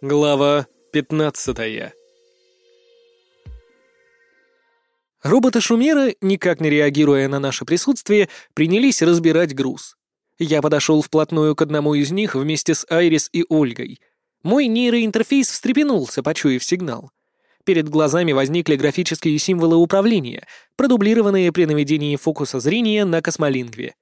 Глава пятнадцатая Роботы-шумеры, никак не реагируя на наше присутствие, принялись разбирать груз. Я подошел вплотную к одному из них вместе с Айрис и Ольгой. Мой нейроинтерфейс встрепенулся, почуяв сигнал. Перед глазами возникли графические символы управления, продублированные при наведении фокуса зрения на космолингве.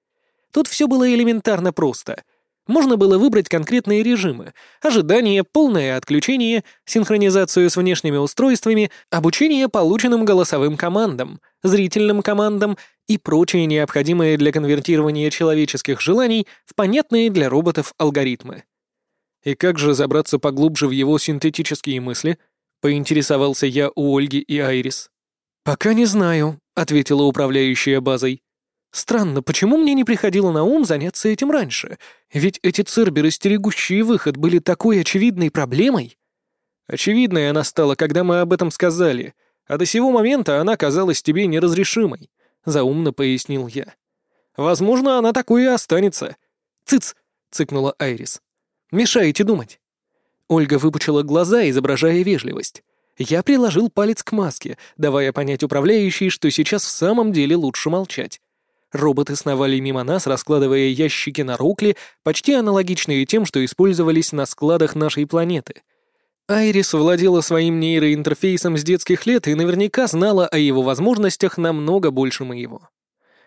Тут все было элементарно просто. Можно было выбрать конкретные режимы — ожидание, полное отключение, синхронизацию с внешними устройствами, обучение полученным голосовым командам, зрительным командам и прочие необходимые для конвертирования человеческих желаний в понятные для роботов алгоритмы. И как же забраться поглубже в его синтетические мысли? Поинтересовался я у Ольги и Айрис. «Пока не знаю», — ответила управляющая базой. Странно, почему мне не приходило на ум заняться этим раньше? Ведь эти церберы, стерегущие выход, были такой очевидной проблемой. Очевидной она стала, когда мы об этом сказали, а до сего момента она казалась тебе неразрешимой, — заумно пояснил я. Возможно, она такой и останется. Цыц! — цыкнула Айрис. Мешаете думать. Ольга выпучила глаза, изображая вежливость. Я приложил палец к маске, давая понять управляющей, что сейчас в самом деле лучше молчать. Роботы сновали мимо нас, раскладывая ящики на рукле, почти аналогичные тем, что использовались на складах нашей планеты. Айрис владела своим нейроинтерфейсом с детских лет и наверняка знала о его возможностях намного больше моего.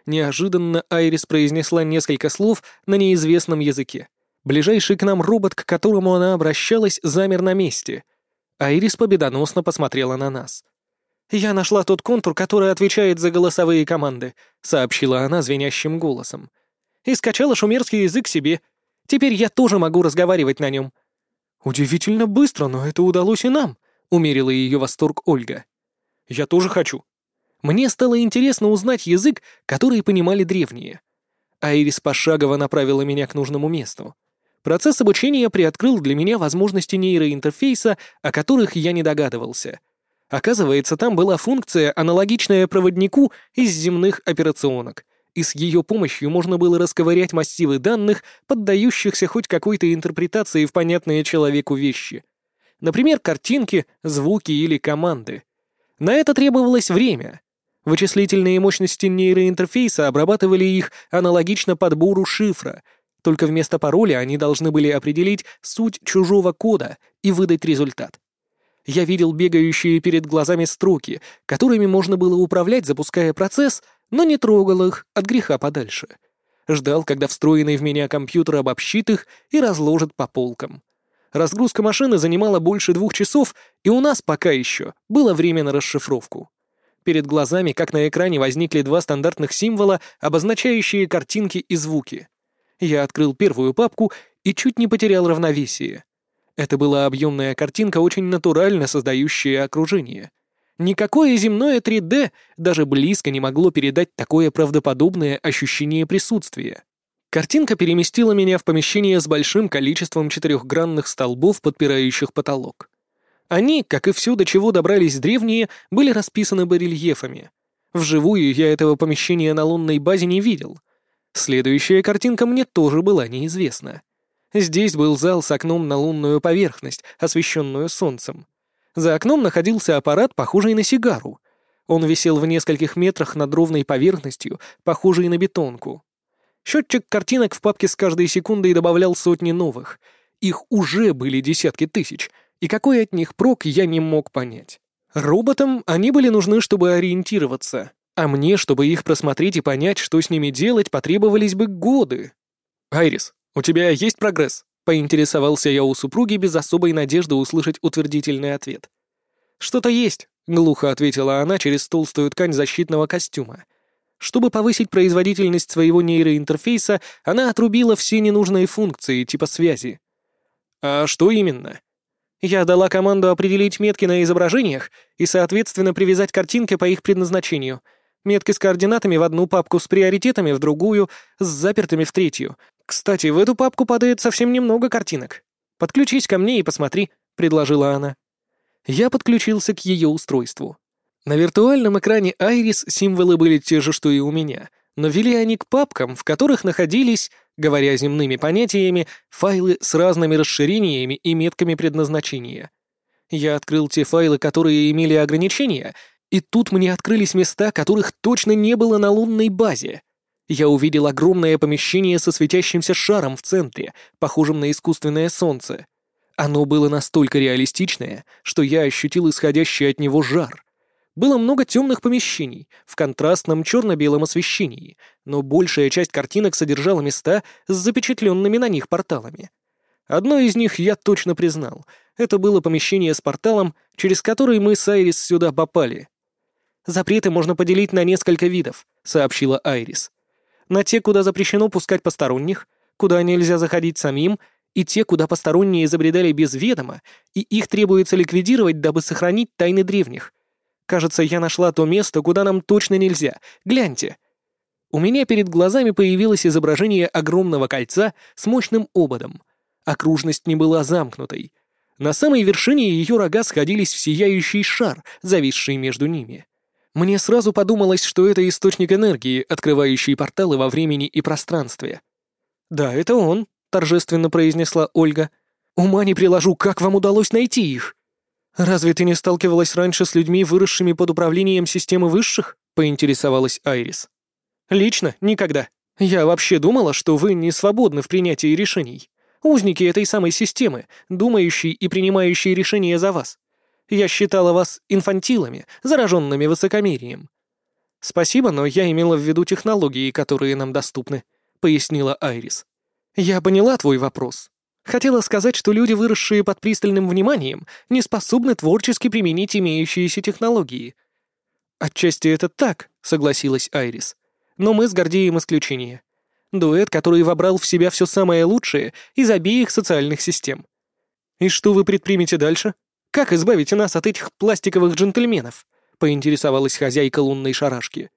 Неожиданно Айрис произнесла несколько слов на неизвестном языке. Ближайший к нам робот, к которому она обращалась, замер на месте. Айрис победоносно посмотрела на нас. «Я нашла тот контур, который отвечает за голосовые команды», — сообщила она звенящим голосом. «И скачала шумерский язык себе. Теперь я тоже могу разговаривать на нем». «Удивительно быстро, но это удалось и нам», — умерила ее восторг Ольга. «Я тоже хочу». Мне стало интересно узнать язык, который понимали древние. Айрис пошагово направила меня к нужному месту. Процесс обучения приоткрыл для меня возможности нейроинтерфейса, о которых я не догадывался — Оказывается, там была функция, аналогичная проводнику из земных операционок, и с ее помощью можно было расковырять массивы данных, поддающихся хоть какой-то интерпретации в понятные человеку вещи. Например, картинки, звуки или команды. На это требовалось время. Вычислительные мощности нейроинтерфейса обрабатывали их аналогично подбору шифра, только вместо пароля они должны были определить суть чужого кода и выдать результат. Я видел бегающие перед глазами строки, которыми можно было управлять, запуская процесс, но не трогал их от греха подальше. Ждал, когда встроенный в меня компьютер обобщит их и разложит по полкам. Разгрузка машины занимала больше двух часов, и у нас пока еще было время на расшифровку. Перед глазами, как на экране, возникли два стандартных символа, обозначающие картинки и звуки. Я открыл первую папку и чуть не потерял равновесие. Это была объемная картинка, очень натурально создающая окружение. Никакое земное 3D даже близко не могло передать такое правдоподобное ощущение присутствия. Картинка переместила меня в помещение с большим количеством четырехгранных столбов, подпирающих потолок. Они, как и все, до чего добрались древние, были расписаны барельефами. Вживую я этого помещения на лунной базе не видел. Следующая картинка мне тоже была неизвестна. Здесь был зал с окном на лунную поверхность, освещенную солнцем. За окном находился аппарат, похожий на сигару. Он висел в нескольких метрах над ровной поверхностью, похожей на бетонку. Счетчик картинок в папке с каждой секундой добавлял сотни новых. Их уже были десятки тысяч, и какой от них прок я не мог понять. Роботам они были нужны, чтобы ориентироваться, а мне, чтобы их просмотреть и понять, что с ними делать, потребовались бы годы. «Айрис, «У тебя есть прогресс?» — поинтересовался я у супруги без особой надежды услышать утвердительный ответ. «Что-то есть», — глухо ответила она через толстую ткань защитного костюма. Чтобы повысить производительность своего нейроинтерфейса, она отрубила все ненужные функции типа связи. «А что именно?» Я дала команду определить метки на изображениях и, соответственно, привязать картинки по их предназначению. Метки с координатами в одну папку, с приоритетами в другую, с запертыми в третью, «Кстати, в эту папку падает совсем немного картинок. Подключись ко мне и посмотри», — предложила она. Я подключился к ее устройству. На виртуальном экране Айрис символы были те же, что и у меня, но вели они к папкам, в которых находились, говоря земными понятиями, файлы с разными расширениями и метками предназначения. Я открыл те файлы, которые имели ограничения, и тут мне открылись места, которых точно не было на лунной базе. Я увидел огромное помещение со светящимся шаром в центре, похожим на искусственное солнце. Оно было настолько реалистичное, что я ощутил исходящий от него жар. Было много темных помещений, в контрастном черно-белом освещении, но большая часть картинок содержала места с запечатленными на них порталами. Одно из них я точно признал. Это было помещение с порталом, через который мы с Айрис сюда попали. «Запреты можно поделить на несколько видов», — сообщила Айрис. «На те, куда запрещено пускать посторонних, куда нельзя заходить самим, и те, куда посторонние забредали без ведома, и их требуется ликвидировать, дабы сохранить тайны древних. Кажется, я нашла то место, куда нам точно нельзя. Гляньте. У меня перед глазами появилось изображение огромного кольца с мощным ободом. Окружность не была замкнутой. На самой вершине ее рога сходились в сияющий шар, зависший между ними. Мне сразу подумалось, что это источник энергии, открывающий порталы во времени и пространстве. «Да, это он», — торжественно произнесла Ольга. «Ума не приложу, как вам удалось найти их?» «Разве ты не сталкивалась раньше с людьми, выросшими под управлением системы высших?» — поинтересовалась Айрис. «Лично, никогда. Я вообще думала, что вы не свободны в принятии решений. Узники этой самой системы, думающие и принимающие решения за вас. Я считала вас инфантилами, зараженными высокомерием». «Спасибо, но я имела в виду технологии, которые нам доступны», — пояснила Айрис. «Я поняла твой вопрос. Хотела сказать, что люди, выросшие под пристальным вниманием, не способны творчески применить имеющиеся технологии. «Отчасти это так», — согласилась Айрис. «Но мы с Гордеем исключение. Дуэт, который вобрал в себя все самое лучшее из обеих социальных систем. И что вы предпримете дальше? Как избавите нас от этих пластиковых джентльменов?» — поинтересовалась хозяйка лунной шарашки.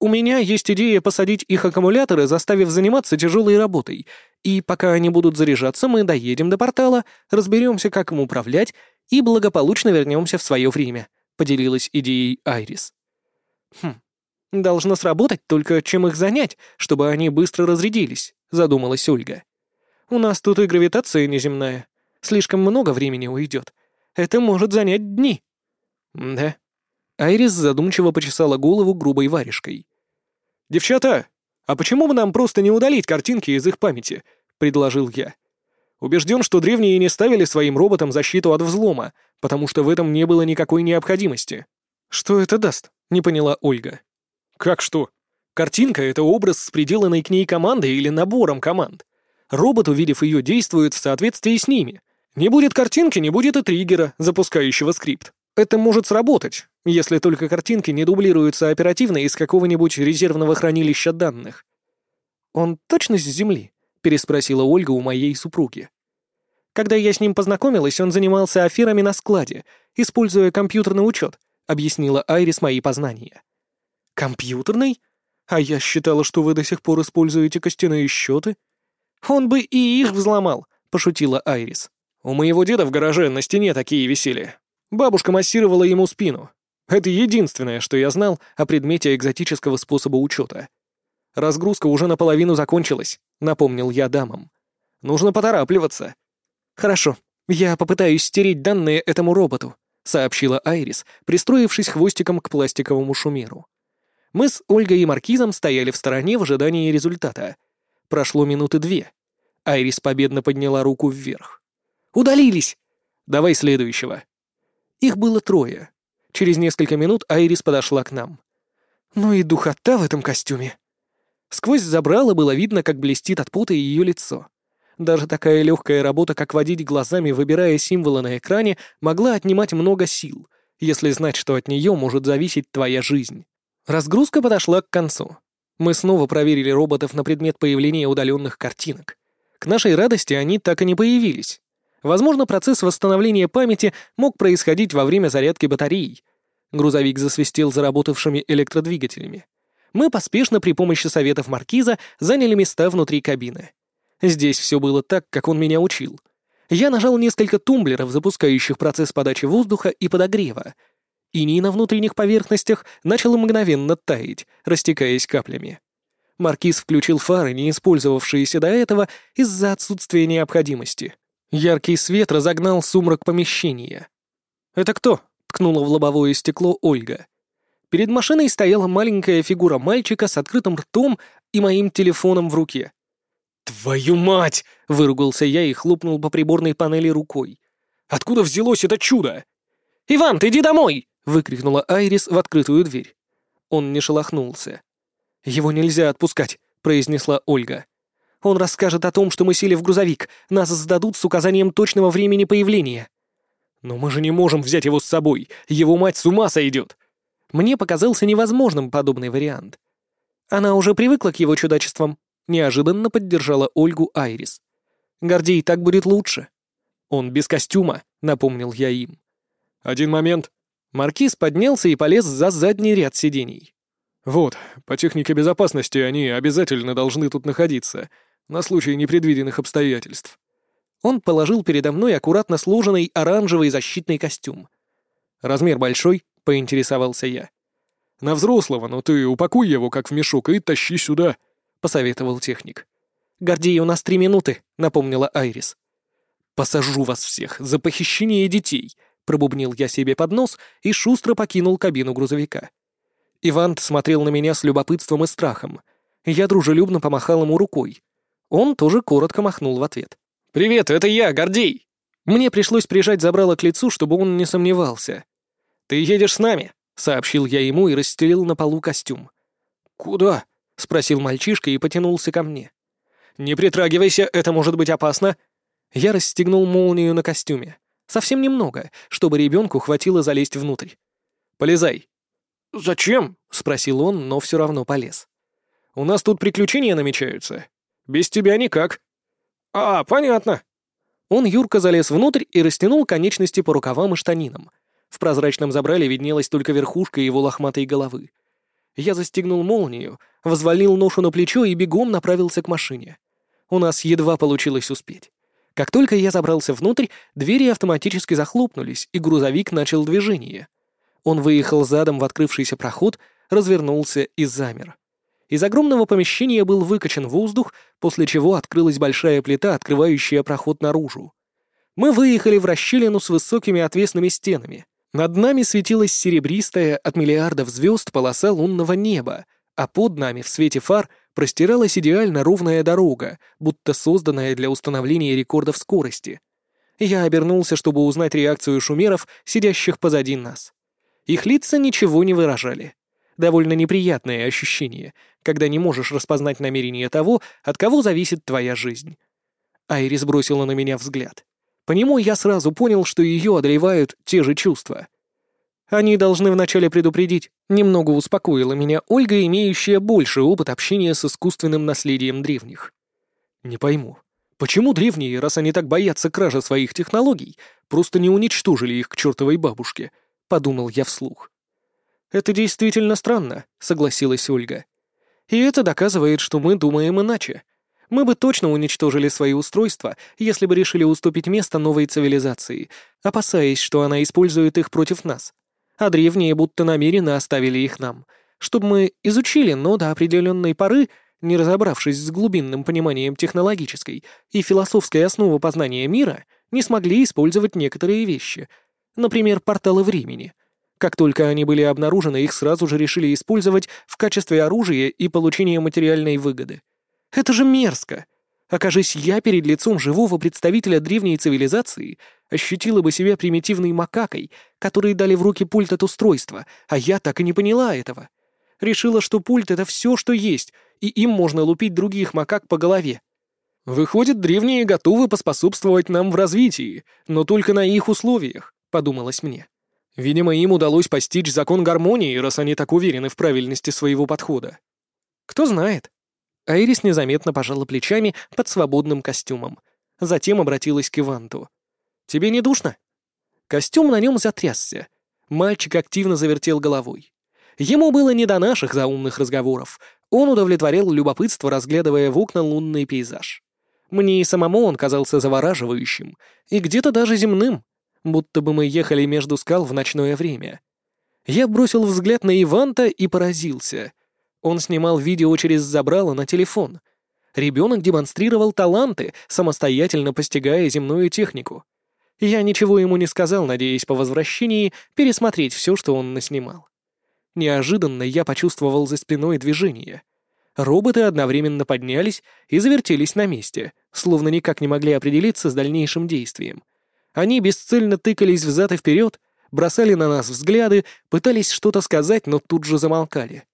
У меня есть идея посадить их аккумуляторы, заставив заниматься тяжелой работой. И пока они будут заряжаться, мы доедем до портала, разберемся, как им управлять, и благополучно вернемся в свое время», — поделилась идеей Айрис. «Хм, должно сработать, только чем их занять, чтобы они быстро разрядились», — задумалась Ольга. «У нас тут и гравитация неземная. Слишком много времени уйдет. Это может занять дни». «Да». Айрис задумчиво почесала голову грубой варежкой. «Девчата, а почему бы нам просто не удалить картинки из их памяти?» — предложил я. Убежден, что древние не ставили своим роботам защиту от взлома, потому что в этом не было никакой необходимости. «Что это даст?» — не поняла Ольга. «Как что? Картинка — это образ с приделанной к ней командой или набором команд. Робот, увидев ее, действует в соответствии с ними. Не будет картинки, не будет и триггера, запускающего скрипт. Это может сработать, если только картинки не дублируются оперативно из какого-нибудь резервного хранилища данных. «Он точно с Земли?» — переспросила Ольга у моей супруги. «Когда я с ним познакомилась, он занимался аферами на складе, используя компьютерный учет», — объяснила Айрис мои познания. «Компьютерный? А я считала, что вы до сих пор используете костяные счеты». «Он бы и их взломал», — пошутила Айрис. «У моего деда в гараже на стене такие висели. Бабушка массировала ему спину. Это единственное, что я знал о предмете экзотического способа учета. Разгрузка уже наполовину закончилась, напомнил я дамам. Нужно поторапливаться. Хорошо, я попытаюсь стереть данные этому роботу, сообщила Айрис, пристроившись хвостиком к пластиковому шумеру. Мы с Ольгой и Маркизом стояли в стороне в ожидании результата. Прошло минуты две. Айрис победно подняла руку вверх. «Удалились!» «Давай следующего», их было трое. Через несколько минут Айрис подошла к нам. Ну и духота в этом костюме. Сквозь забрало было видно, как блестит от пота ее лицо. Даже такая легкая работа, как водить глазами, выбирая символы на экране, могла отнимать много сил, если знать, что от нее может зависеть твоя жизнь. Разгрузка подошла к концу. Мы снова проверили роботов на предмет появления удаленных картинок. К нашей радости они так и не появились. Возможно, процесс восстановления памяти мог происходить во время зарядки батареи. Грузовик засвистел заработавшими электродвигателями. Мы поспешно при помощи советов маркиза заняли места внутри кабины. Здесь все было так, как он меня учил. Я нажал несколько тумблеров, запускающих процесс подачи воздуха и подогрева. Иней на внутренних поверхностях начал мгновенно таять, растекаясь каплями. Маркиз включил фары, не использовавшиеся до этого из-за отсутствия необходимости. Яркий свет разогнал сумрак помещения. «Это кто?» — ткнула в лобовое стекло Ольга. Перед машиной стояла маленькая фигура мальчика с открытым ртом и моим телефоном в руке. «Твою мать!» — выругался я и хлопнул по приборной панели рукой. «Откуда взялось это чудо?» «Иван, ты иди домой!» — выкрикнула Айрис в открытую дверь. Он не шелохнулся. «Его нельзя отпускать», — произнесла Ольга. «Он расскажет о том, что мы сели в грузовик. Нас сдадут с указанием точного времени появления». «Но мы же не можем взять его с собой. Его мать с ума сойдет. Мне показался невозможным подобный вариант. Она уже привыкла к его чудачествам. Неожиданно поддержала Ольгу Айрис. «Гордей, так будет лучше». «Он без костюма», — напомнил я им. «Один момент». Маркиз поднялся и полез за задний ряд сидений. «Вот, по технике безопасности они обязательно должны тут находиться, на случай непредвиденных обстоятельств». Он положил передо мной аккуратно сложенный оранжевый защитный костюм. «Размер большой?» — поинтересовался я. «На взрослого, но ты упакуй его как в мешок и тащи сюда», — посоветовал техник. «Гордей, у нас три минуты», — напомнила Айрис. «Посажу вас всех за похищение детей», — пробубнил я себе под нос и шустро покинул кабину грузовика. Ивант смотрел на меня с любопытством и страхом. Я дружелюбно помахал ему рукой. Он тоже коротко махнул в ответ. «Привет, это я, Гордей!» Мне пришлось прижать забрало к лицу, чтобы он не сомневался. «Ты едешь с нами», — сообщил я ему и расстелил на полу костюм. «Куда?» — спросил мальчишка и потянулся ко мне. «Не притрагивайся, это может быть опасно». Я расстегнул молнию на костюме. Совсем немного, чтобы ребенку хватило залезть внутрь. «Полезай». «Зачем?» — спросил он, но все равно полез. «У нас тут приключения намечаются. Без тебя никак». «А, понятно». Он юрко залез внутрь и растянул конечности по рукавам и штанинам, в прозрачном забрале виднелась только верхушка его лохматой головы. Я застегнул молнию, взвалил ношу на плечо и бегом направился к машине. У нас едва получилось успеть. Как только я забрался внутрь, двери автоматически захлопнулись, и грузовик начал движение. Он выехал задом в открывшийся проход, развернулся и замер. Из огромного помещения был выкачан воздух, после чего открылась большая плита, открывающая проход наружу. Мы выехали в расщелину с высокими отвесными стенами. Над нами светилась серебристая от миллиардов звезд полоса лунного неба, а под нами в свете фар простиралась идеально ровная дорога, будто созданная для установления рекордов скорости. Я обернулся, чтобы узнать реакцию шумеров, сидящих позади нас. Их лица ничего не выражали. Довольно неприятное ощущение, когда не можешь распознать намерение того, от кого зависит твоя жизнь. Айрис бросила на меня взгляд. По нему я сразу понял, что ее одолевают те же чувства. Они должны вначале предупредить. Немного успокоила меня Ольга, имеющая больше опыт общения с искусственным наследием древних. Не пойму, почему древние, раз они так боятся кражи своих технологий, просто не уничтожили их к чертовой бабушке? Подумал я вслух. Это действительно странно, согласилась Ольга. И это доказывает, что мы думаем иначе. Мы бы точно уничтожили свои устройства, если бы решили уступить место новой цивилизации, опасаясь, что она использует их против нас. А древние будто намеренно оставили их нам, чтобы мы изучили, но до определенной поры, не разобравшись с глубинным пониманием технологической и философской основы познания мира, не смогли использовать некоторые вещи, например, порталы времени. Как только они были обнаружены, их сразу же решили использовать в качестве оружия и получения материальной выгоды. Это же мерзко. Окажись я перед лицом живого представителя древней цивилизации, ощутила бы себя примитивной макакой, которой дали в руки пульт от устройства, а я так и не поняла этого. Решила, что пульт — это все, что есть, и им можно лупить других макак по голове. Выходит, древние готовы поспособствовать нам в развитии, но только на их условиях, подумалось мне. Видимо, им удалось постичь закон гармонии, раз они так уверены в правильности своего подхода. Кто знает, Айрис незаметно пожала плечами под свободным костюмом. Затем обратилась к Иванту. «Тебе не душно?» Костюм на нем затрясся. Мальчик активно завертел головой. Ему было не до наших заумных разговоров. Он удовлетворял любопытство, разглядывая в окна лунный пейзаж. Мне и самому он казался завораживающим, и где-то даже земным, будто бы мы ехали между скал в ночное время. Я бросил взгляд на Иванта и поразился. Он снимал видео через забрало на телефон. Ребенок демонстрировал таланты, самостоятельно постигая земную технику. Я ничего ему не сказал, надеясь по возвращении пересмотреть все, что он наснимал. Неожиданно я почувствовал за спиной движение. Роботы одновременно поднялись и завертелись на месте, словно никак не могли определиться с дальнейшим действием. Они бесцельно тыкались взад и вперед, бросали на нас взгляды, пытались что-то сказать, но тут же замолкали.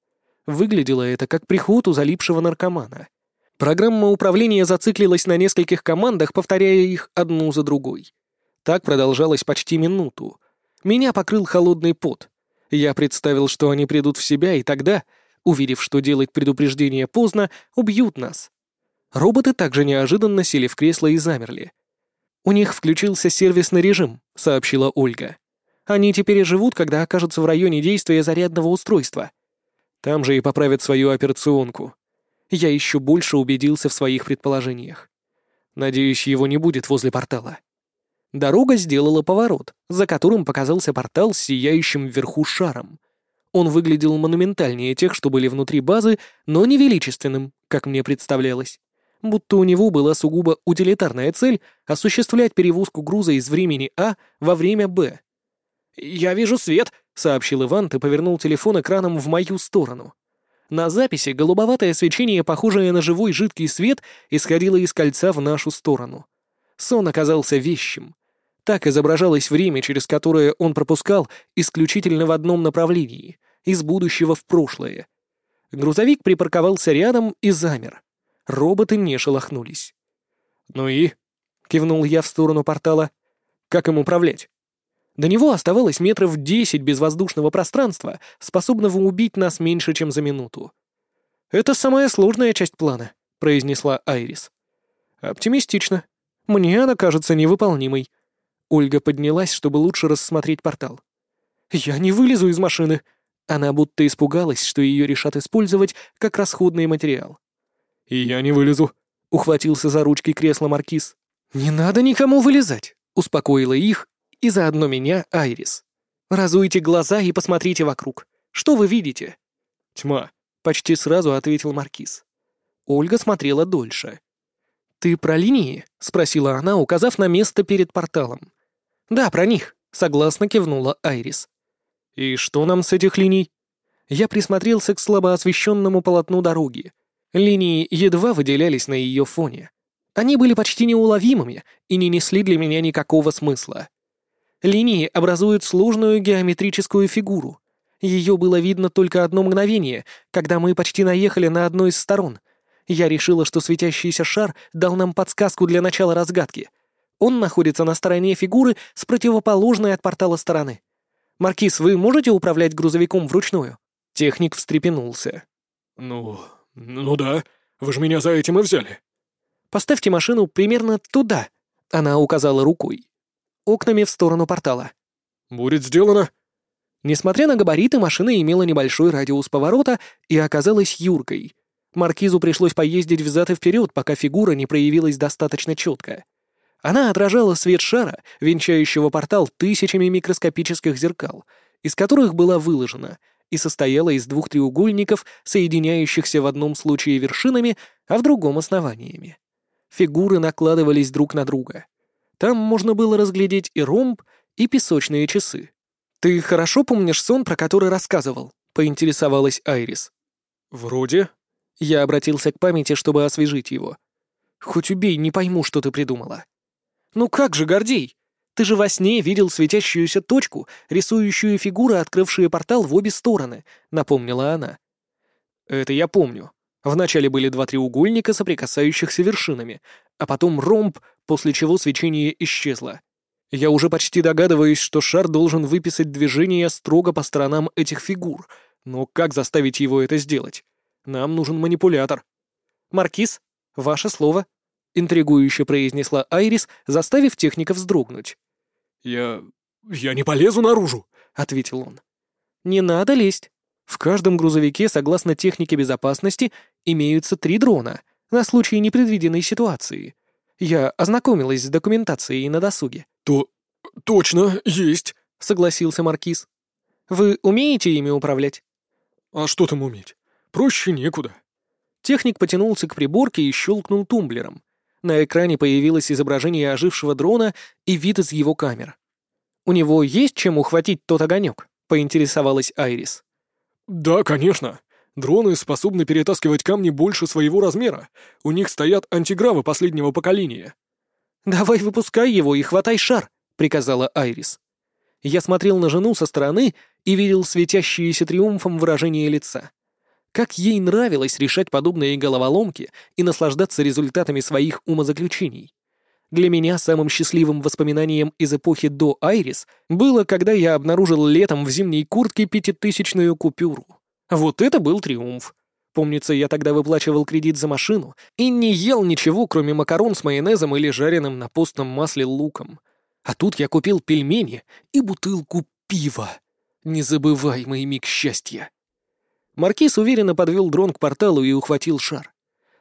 Выглядело это как приход у залипшего наркомана. Программа управления зациклилась на нескольких командах, повторяя их одну за другой. Так продолжалось почти минуту. Меня покрыл холодный пот. Я представил, что они придут в себя, и тогда, увидев, что делать предупреждение поздно, убьют нас. Роботы также неожиданно сели в кресло и замерли. «У них включился сервисный режим», — сообщила Ольга. «Они теперь и живут, когда окажутся в районе действия зарядного устройства. Там же и поправят свою операционку». Я еще больше убедился в своих предположениях. Надеюсь, его не будет возле портала. Дорога сделала поворот, за которым показался портал с сияющим вверху шаром. Он выглядел монументальнее тех, что были внутри базы, но не величественным, как мне представлялось. Будто у него была сугубо утилитарная цель осуществлять перевозку груза из времени А во время Б. «Я вижу свет», — сообщил Иван и повернул телефон экраном в мою сторону. На записи голубоватое свечение, похожее на живой жидкий свет, исходило из кольца в нашу сторону. Сон оказался вещим. Так изображалось время, через которое он пропускал исключительно в одном направлении, из будущего в прошлое. Грузовик припарковался рядом и замер. Роботы не шелохнулись. «Ну и?» — кивнул я в сторону портала. «Как им управлять?» До него оставалось метров десять безвоздушного пространства, способного убить нас меньше, чем за минуту. «Это самая сложная часть плана», — произнесла Айрис. «Оптимистично. Мне она кажется невыполнимой. Ольга поднялась, чтобы лучше рассмотреть портал. «Я не вылезу из машины!» Она будто испугалась, что ее решат использовать как расходный материал. «И я не вылезу», — ухватился за ручки кресла Маркиз. «Не надо никому вылезать», — успокоила их и заодно меня Айрис. «Разуйте глаза и посмотрите вокруг. Что вы видите?» «Тьма», — почти сразу ответил Маркиз. Ольга смотрела дольше. «Ты про линии?» — спросила она, указав на место перед порталом. «Да, про них», — согласно кивнула Айрис. «И что нам с этих линий?» Я присмотрелся к слабо освещенному полотну дороги. Линии едва выделялись на ее фоне. Они были почти неуловимыми и не несли для меня никакого смысла. Линии образуют сложную геометрическую фигуру. Ее было видно только одно мгновение, когда мы почти наехали на одну из сторон. Я решила, что светящийся шар дал нам подсказку для начала разгадки — он находится на стороне фигуры с противоположной от портала стороны. «Маркиз, вы можете управлять грузовиком вручную?» Техник встрепенулся. «Ну, ну да. Вы же меня за этим и взяли». «Поставьте машину примерно туда», — она указала рукой. «Окнами в сторону портала». «Будет сделано». Несмотря на габариты, машина имела небольшой радиус поворота и оказалась юркой. Маркизу пришлось поездить взад и вперед, пока фигура не проявилась достаточно четко. Она отражала свет шара, венчающего портал тысячами микроскопических зеркал, из которых была выложена, и состояла из двух треугольников, соединяющихся в одном случае вершинами, а в другом основаниями. Фигуры накладывались друг на друга. Там можно было разглядеть и ромб, и песочные часы. «Ты хорошо помнишь сон, про который рассказывал?» — поинтересовалась Айрис. «Вроде». Я обратился к памяти, чтобы освежить его. «Хоть убей, не пойму, что ты придумала». «Ну как же, Гордей? Ты же во сне видел светящуюся точку, рисующую фигуры, открывшие портал в обе стороны», — напомнила она. «Это я помню. Вначале были два треугольника, соприкасающихся вершинами, а потом ромб, после чего свечение исчезло. Я уже почти догадываюсь, что шар должен выписать движение строго по сторонам этих фигур, но как заставить его это сделать? Нам нужен манипулятор. Маркиз, ваше слово». — интригующе произнесла Айрис, заставив техника вздрогнуть. «Я... я не полезу наружу», — ответил он. «Не надо лезть. В каждом грузовике, согласно технике безопасности, имеются три дрона на случай непредвиденной ситуации. Я ознакомилась с документацией на досуге». «То... точно, есть», — согласился Маркиз. Вы умеете ими управлять?» «А что там уметь? Проще некуда». Техник потянулся к приборке и щелкнул тумблером. На экране появилось изображение ожившего дрона и вид из его камер. «У него есть чем ухватить тот огонек?» — поинтересовалась Айрис. «Да, конечно. Дроны способны перетаскивать камни больше своего размера. У них стоят антигравы последнего поколения». «Давай выпускай его и хватай шар», — приказала Айрис. Я смотрел на жену со стороны и видел светящееся триумфом выражение лица. Как ей нравилось решать подобные головоломки и наслаждаться результатами своих умозаключений. Для меня самым счастливым воспоминанием из эпохи до Айрис было, когда я обнаружил летом в зимней куртке пятитысячную купюру. Вот это был триумф. Помнится, я тогда выплачивал кредит за машину и не ел ничего, кроме макарон с майонезом или жареным на постном масле луком. А тут я купил пельмени и бутылку пива. Незабываемый миг счастья. Маркиз уверенно подвел дрон к порталу и ухватил шар.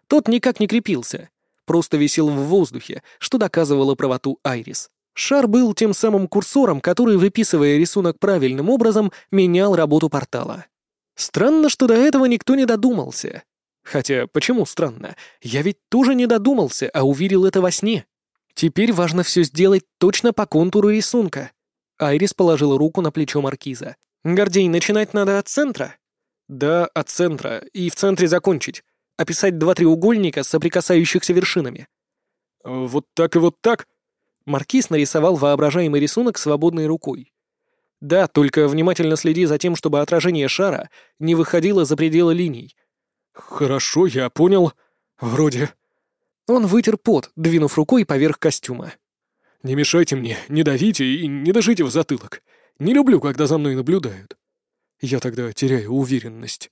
Тот никак не крепился, просто висел в воздухе, что доказывало правоту Айрис. Шар был тем самым курсором, который, выписывая рисунок правильным образом, менял работу портала. Странно, что до этого никто не додумался. Хотя, почему странно? Я ведь тоже не додумался, а увидел это во сне. Теперь важно все сделать точно по контуру рисунка. Айрис положила руку на плечо маркиза. «Гордей, начинать надо от центра?» «Да, от центра. И в центре закончить. Описать два треугольника с соприкасающихся вершинами». «Вот так и вот так?» Маркиз нарисовал воображаемый рисунок свободной рукой. «Да, только внимательно следи за тем, чтобы отражение шара не выходило за пределы линий». «Хорошо, я понял. Вроде...» Он вытер пот, двинув рукой поверх костюма. «Не мешайте мне, не давите и не дожите в затылок. Не люблю, когда за мной наблюдают». Я тогда теряю уверенность.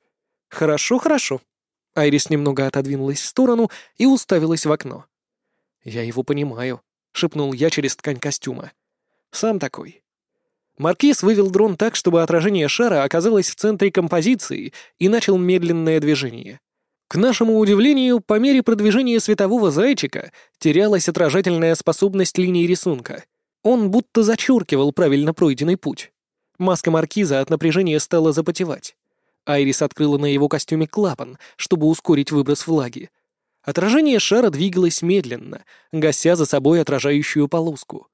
Хорошо, хорошо. Айрис немного отодвинулась в сторону и уставилась в окно. Я его понимаю, шепнул я через ткань костюма. Сам такой. Маркиз вывел дрон так, чтобы отражение шара оказалось в центре композиции и начал медленное движение. К нашему удивлению, по мере продвижения светового зайчика терялась отражательная способность линии рисунка. Он будто зачеркивал правильно пройденный путь. Маска маркиза от напряжения стала запотевать. Айрис открыла на его костюме клапан, чтобы ускорить выброс влаги. Отражение шара двигалось медленно, гася за собой отражающую полоску.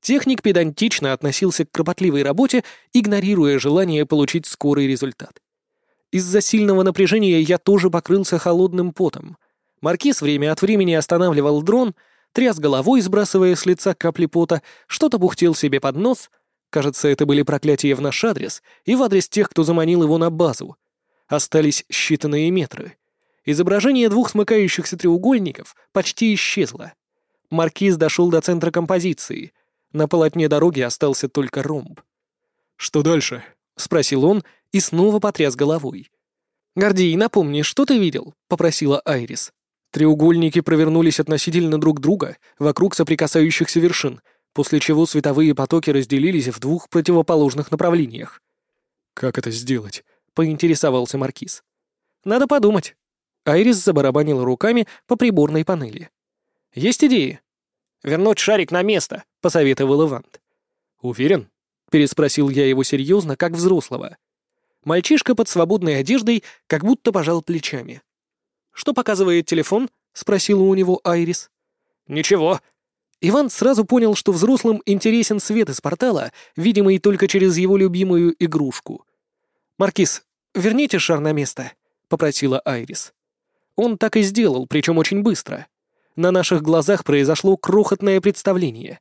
Техник педантично относился к кропотливой работе, игнорируя желание получить скорый результат. Из-за сильного напряжения я тоже покрылся холодным потом. Маркиз время от времени останавливал дрон, тряс головой, сбрасывая с лица капли пота, что-то бухтел себе под нос — Кажется, это были проклятия в наш адрес и в адрес тех, кто заманил его на базу. Остались считанные метры. Изображение двух смыкающихся треугольников почти исчезло. Маркиз дошел до центра композиции. На полотне дороги остался только ромб. «Что дальше?» — спросил он и снова потряс головой. «Гордей, напомни, что ты видел?» — попросила Айрис. Треугольники провернулись относительно друг друга вокруг соприкасающихся вершин, после чего световые потоки разделились в двух противоположных направлениях. «Как это сделать?» — поинтересовался Маркиз. «Надо подумать». Айрис забарабанила руками по приборной панели. «Есть идеи?» «Вернуть шарик на место», — посоветовал Ивант. «Уверен?» — переспросил я его серьезно, как взрослого. Мальчишка под свободной одеждой как будто пожал плечами. «Что показывает телефон?» — спросила у него Айрис. «Ничего», Иван сразу понял, что взрослым интересен свет из портала, видимый только через его любимую игрушку. «Маркиз, верните шар на место», — попросила Айрис. Он так и сделал, причем очень быстро. На наших глазах произошло крохотное представление.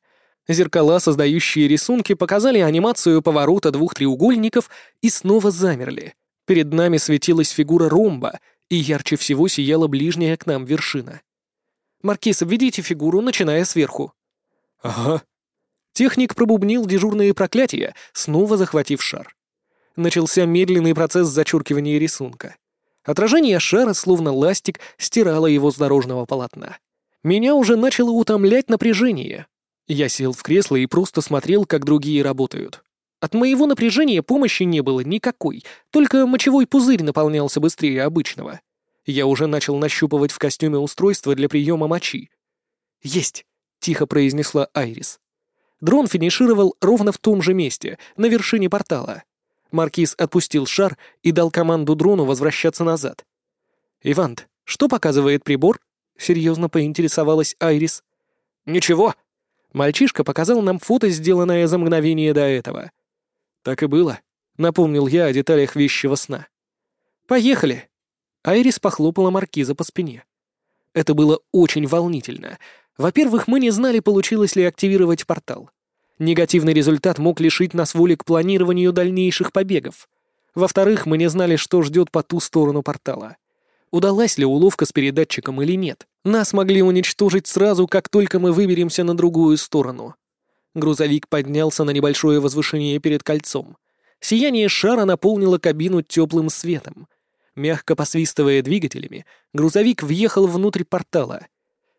Зеркала, создающие рисунки, показали анимацию поворота двух треугольников и снова замерли. Перед нами светилась фигура ромба, и ярче всего сияла ближняя к нам вершина. «Маркиз, введите фигуру, начиная сверху». «Ага». Техник пробубнил дежурные проклятия, снова захватив шар. Начался медленный процесс зачеркивания рисунка. Отражение шара, словно ластик, стирало его с дорожного полотна. Меня уже начало утомлять напряжение. Я сел в кресло и просто смотрел, как другие работают. От моего напряжения помощи не было никакой, только мочевой пузырь наполнялся быстрее обычного. Я уже начал нащупывать в костюме устройство для приема мочи. «Есть!» — тихо произнесла Айрис. Дрон финишировал ровно в том же месте, на вершине портала. Маркиз отпустил шар и дал команду дрону возвращаться назад. «Ивант, что показывает прибор?» — серьезно поинтересовалась Айрис. «Ничего». Мальчишка показал нам фото, сделанное за мгновение до этого. «Так и было», — напомнил я о деталях вещего сна. «Поехали!» Айрис похлопала Маркиза по спине. Это было очень волнительно. Во-первых, мы не знали, получилось ли активировать портал. Негативный результат мог лишить нас воли к планированию дальнейших побегов. Во-вторых, мы не знали, что ждет по ту сторону портала. Удалась ли уловка с передатчиком или нет. Нас могли уничтожить сразу, как только мы выберемся на другую сторону. Грузовик поднялся на небольшое возвышение перед кольцом. Сияние шара наполнило кабину теплым светом. Мягко посвистывая двигателями, грузовик въехал внутрь портала.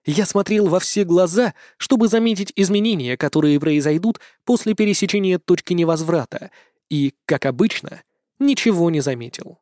Я смотрел во все глаза, чтобы заметить изменения, которые произойдут после пересечения точки невозврата, и, как обычно, ничего не заметил.